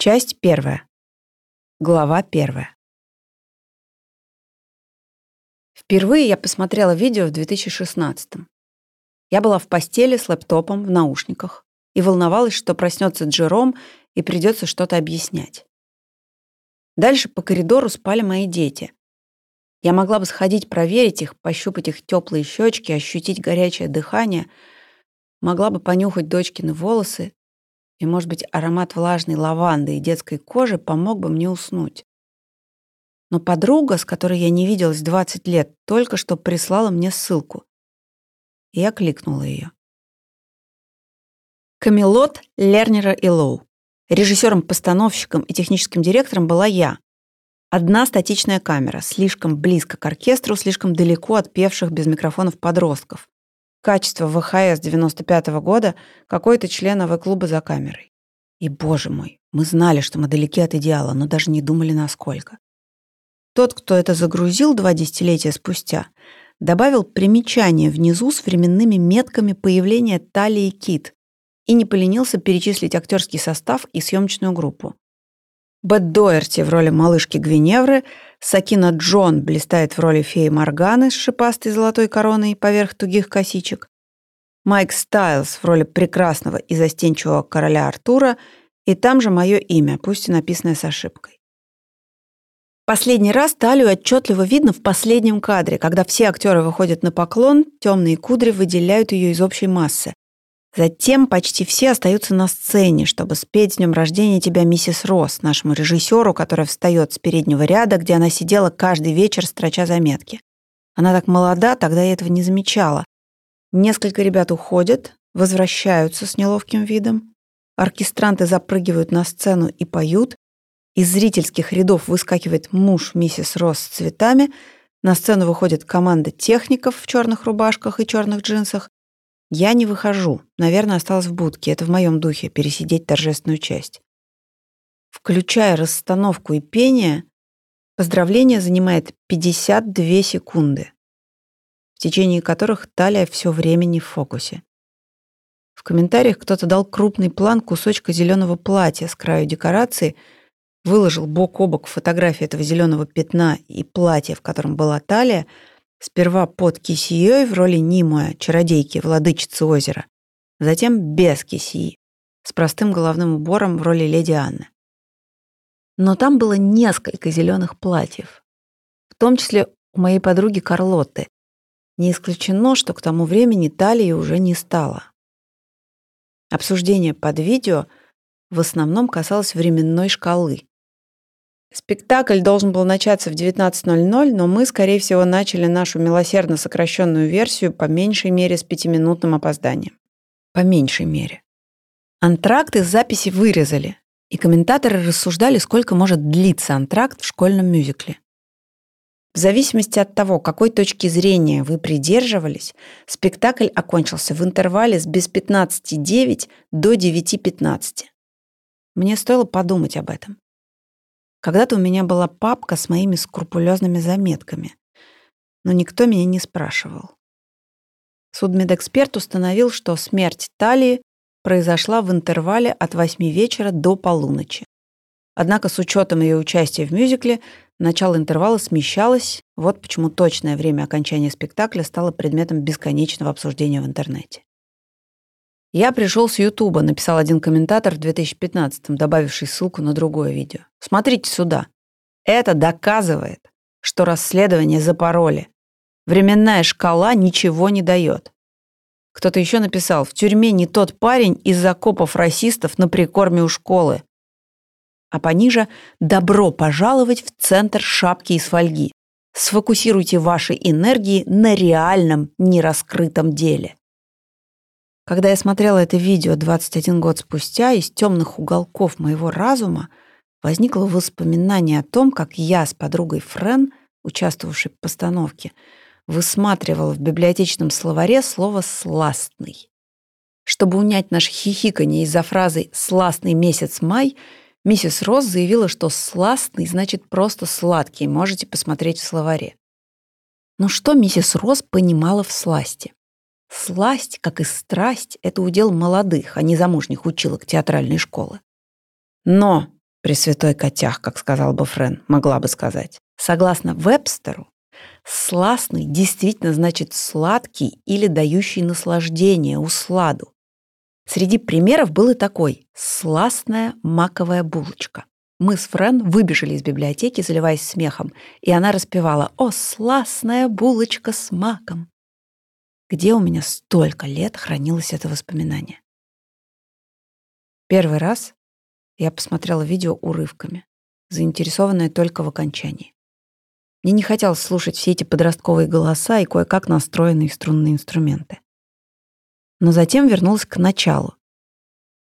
Часть первая. Глава первая. Впервые я посмотрела видео в 2016 -м. Я была в постели с лэптопом в наушниках и волновалась, что проснется Джером и придется что-то объяснять. Дальше по коридору спали мои дети. Я могла бы сходить проверить их, пощупать их теплые щечки, ощутить горячее дыхание, могла бы понюхать дочкины волосы, и, может быть, аромат влажной лаванды и детской кожи помог бы мне уснуть. Но подруга, с которой я не виделась 20 лет, только что прислала мне ссылку. И я кликнула ее. Камелот Лернера и Лоу. Режиссером-постановщиком и техническим директором была я. Одна статичная камера, слишком близко к оркестру, слишком далеко от певших без микрофонов подростков. Качество ВХС 95 -го года какой-то член АВ-клуба за камерой. И, боже мой, мы знали, что мы далеки от идеала, но даже не думали, насколько. Тот, кто это загрузил два десятилетия спустя, добавил примечание внизу с временными метками появления Талии Кит и не поленился перечислить актерский состав и съемочную группу. Бет Доерти в роли малышки Гвиневры, Сакина Джон блистает в роли феи Морганы с шипастой золотой короной поверх тугих косичек, Майк Стайлз в роли прекрасного и застенчивого короля Артура, и там же мое имя, пусть и написанное с ошибкой. Последний раз талию отчетливо видно в последнем кадре, когда все актеры выходят на поклон, темные кудри выделяют ее из общей массы, Затем почти все остаются на сцене, чтобы спеть с днем рождения тебя, миссис Росс, нашему режиссеру, которая встает с переднего ряда, где она сидела каждый вечер, строча заметки. Она так молода, тогда я этого не замечала. Несколько ребят уходят, возвращаются с неловким видом. Оркестранты запрыгивают на сцену и поют. Из зрительских рядов выскакивает муж миссис Росс с цветами. На сцену выходит команда техников в черных рубашках и черных джинсах. Я не выхожу. Наверное, осталась в будке. Это в моем духе, пересидеть торжественную часть. Включая расстановку и пение, поздравление занимает 52 секунды, в течение которых талия все время не в фокусе. В комментариях кто-то дал крупный план кусочка зеленого платья с краю декорации, выложил бок о бок фотографии этого зеленого пятна и платья, в котором была талия — Сперва под Кисией в роли Нимуя, чародейки, владычицы озера, затем без Кисии, с простым головным убором в роли леди Анны. Но там было несколько зеленых платьев, в том числе у моей подруги Карлотты. Не исключено, что к тому времени талии уже не стало. Обсуждение под видео в основном касалось временной шкалы. Спектакль должен был начаться в 19.00, но мы, скорее всего, начали нашу милосердно сокращенную версию по меньшей мере с пятиминутным опозданием. По меньшей мере. Антракт из записи вырезали, и комментаторы рассуждали, сколько может длиться антракт в школьном мюзикле. В зависимости от того, какой точки зрения вы придерживались, спектакль окончился в интервале с без 15.09 до 9.15. Мне стоило подумать об этом. Когда-то у меня была папка с моими скрупулезными заметками, но никто меня не спрашивал. Судмедэксперт установил, что смерть Талии произошла в интервале от 8 вечера до полуночи. Однако с учетом ее участия в мюзикле начало интервала смещалось, вот почему точное время окончания спектакля стало предметом бесконечного обсуждения в интернете. «Я пришел с Ютуба», — написал один комментатор в 2015-м, добавивший ссылку на другое видео. «Смотрите сюда. Это доказывает, что расследование запороли. Временная шкала ничего не дает». Кто-то еще написал, в тюрьме не тот парень из закопов расистов на прикорме у школы. А пониже «Добро пожаловать в центр шапки из фольги». Сфокусируйте ваши энергии на реальном, нераскрытом деле. Когда я смотрела это видео 21 год спустя, из темных уголков моего разума возникло воспоминание о том, как я с подругой Френ, участвовавшей в постановке, высматривала в библиотечном словаре слово «сластный». Чтобы унять наше хихиканье из-за фразы «сластный месяц май», миссис Росс заявила, что «сластный» значит просто «сладкий», можете посмотреть в словаре. Но что миссис Росс понимала в сласти? Сласть, как и страсть, это удел молодых, а не замужних училок театральной школы. Но Пресвятой котях, как сказал бы Френ, могла бы сказать. Согласно Вебстеру, сластный действительно значит сладкий или дающий наслаждение, усладу. Среди примеров был и такой – сластная маковая булочка. Мы с Френ выбежали из библиотеки, заливаясь смехом, и она распевала «О, сластная булочка с маком!» Где у меня столько лет хранилось это воспоминание? Первый раз я посмотрела видео урывками, заинтересованная только в окончании. Мне не хотелось слушать все эти подростковые голоса и кое-как настроенные струнные инструменты. Но затем вернулась к началу.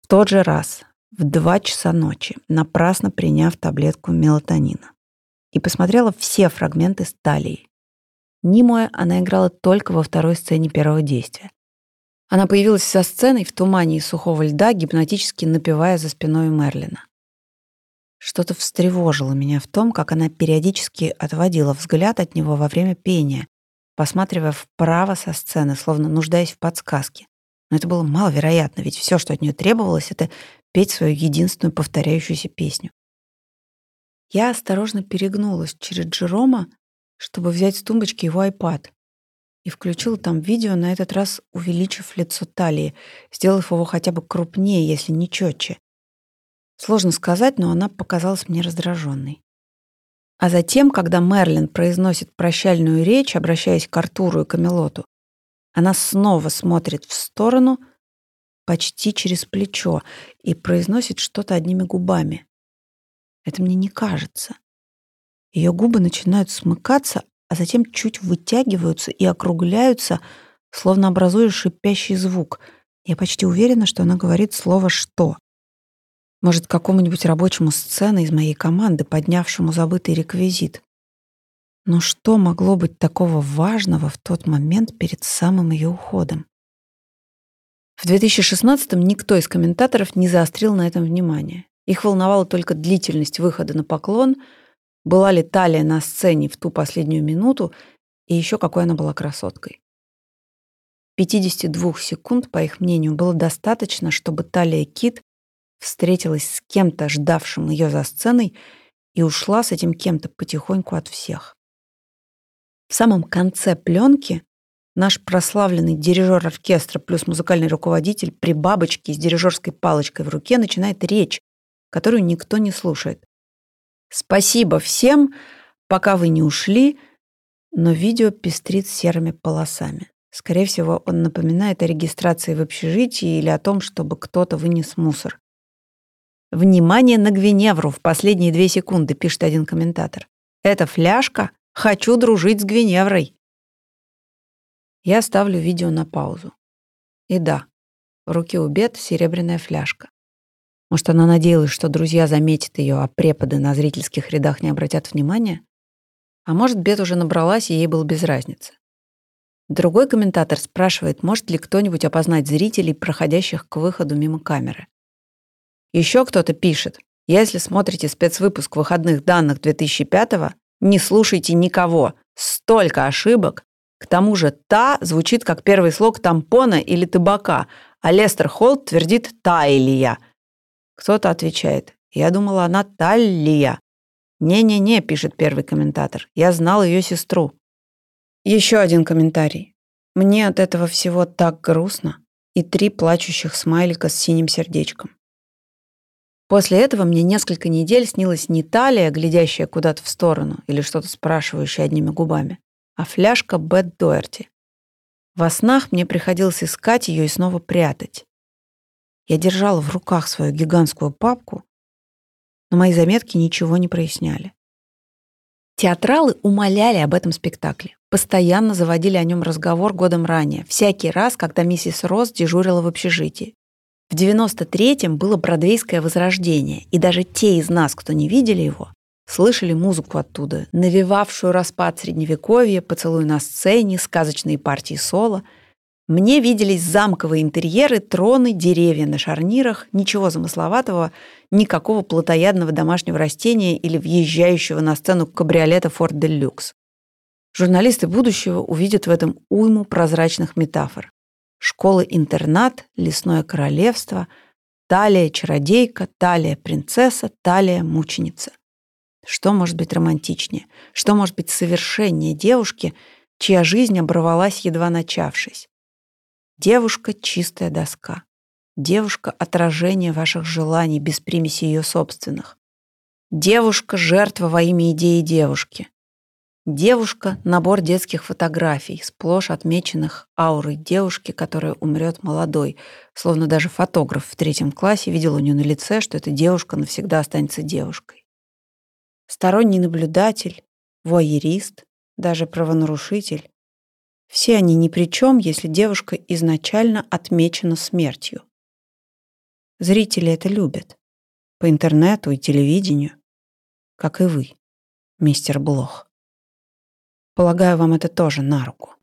В тот же раз, в два часа ночи, напрасно приняв таблетку мелатонина. И посмотрела все фрагменты с талией. Нимуэ она играла только во второй сцене первого действия. Она появилась со сценой в тумане из сухого льда, гипнотически напевая за спиной Мерлина. Что-то встревожило меня в том, как она периодически отводила взгляд от него во время пения, посматривая вправо со сцены, словно нуждаясь в подсказке. Но это было маловероятно, ведь все, что от нее требовалось, это петь свою единственную повторяющуюся песню. Я осторожно перегнулась через Джерома, чтобы взять с тумбочки его iPad, и включила там видео, на этот раз увеличив лицо талии, сделав его хотя бы крупнее, если не четче. Сложно сказать, но она показалась мне раздраженной. А затем, когда Мерлин произносит прощальную речь, обращаясь к Артуру и Камелоту, она снова смотрит в сторону, почти через плечо, и произносит что-то одними губами. Это мне не кажется. Ее губы начинают смыкаться, а затем чуть вытягиваются и округляются, словно образуя шипящий звук. Я почти уверена, что она говорит слово «что». Может, какому-нибудь рабочему сцены из моей команды, поднявшему забытый реквизит. Но что могло быть такого важного в тот момент перед самым ее уходом? В 2016-м никто из комментаторов не заострил на этом внимание. Их волновала только длительность выхода на поклон, была ли талия на сцене в ту последнюю минуту и еще какой она была красоткой. 52 секунд, по их мнению, было достаточно, чтобы талия Кит встретилась с кем-то, ждавшим ее за сценой, и ушла с этим кем-то потихоньку от всех. В самом конце пленки наш прославленный дирижер оркестра плюс музыкальный руководитель при бабочке с дирижерской палочкой в руке начинает речь, которую никто не слушает. Спасибо всем, пока вы не ушли, но видео пестрит серыми полосами. Скорее всего, он напоминает о регистрации в общежитии или о том, чтобы кто-то вынес мусор. «Внимание на Гвиневру в последние две секунды», — пишет один комментатор. «Это фляжка Хочу дружить с Гвиневрой. Я ставлю видео на паузу. И да, в руке у Бет серебряная фляжка. Может, она надеялась, что друзья заметят ее, а преподы на зрительских рядах не обратят внимания? А может, Бет уже набралась, и ей было без разницы. Другой комментатор спрашивает, может ли кто-нибудь опознать зрителей, проходящих к выходу мимо камеры. Еще кто-то пишет, если смотрите спецвыпуск выходных данных 2005 не слушайте никого. Столько ошибок. К тому же «та» звучит как первый слог тампона или табака, а Лестер Холт твердит «тайлия». Кто-то отвечает «я думала, она Таллия». «Не-не-не», — пишет первый комментатор, «я знал ее сестру». Еще один комментарий. Мне от этого всего так грустно. И три плачущих смайлика с синим сердечком. После этого мне несколько недель снилась не талия, глядящая куда-то в сторону или что-то спрашивающая одними губами, а фляжка Бет Дуэрти. Во снах мне приходилось искать ее и снова прятать. Я держала в руках свою гигантскую папку, но мои заметки ничего не проясняли. Театралы умоляли об этом спектакле, постоянно заводили о нем разговор годом ранее, всякий раз, когда миссис Росс дежурила в общежитии. В 93-м было бродвейское возрождение, и даже те из нас, кто не видели его, слышали музыку оттуда, навевавшую распад средневековья, поцелуй на сцене, сказочные партии соло. Мне виделись замковые интерьеры, троны, деревья на шарнирах, ничего замысловатого, никакого плотоядного домашнего растения или въезжающего на сцену кабриолета Ford Deluxe. Журналисты будущего увидят в этом уйму прозрачных метафор. Школы-интернат, лесное королевство, Талия чародейка, талия принцесса, талия мученица. Что может быть романтичнее? Что может быть совершеннее девушки, чья жизнь оборвалась, едва начавшись? Девушка — чистая доска. Девушка — отражение ваших желаний без примеси ее собственных. Девушка — жертва во имя идеи девушки. Девушка — набор детских фотографий, сплошь отмеченных аурой девушки, которая умрет молодой, словно даже фотограф в третьем классе видел у нее на лице, что эта девушка навсегда останется девушкой. Сторонний наблюдатель, вуайерист, даже правонарушитель — все они ни при чем, если девушка изначально отмечена смертью. Зрители это любят. По интернету и телевидению. Как и вы, мистер Блох. Полагаю, вам это тоже на руку.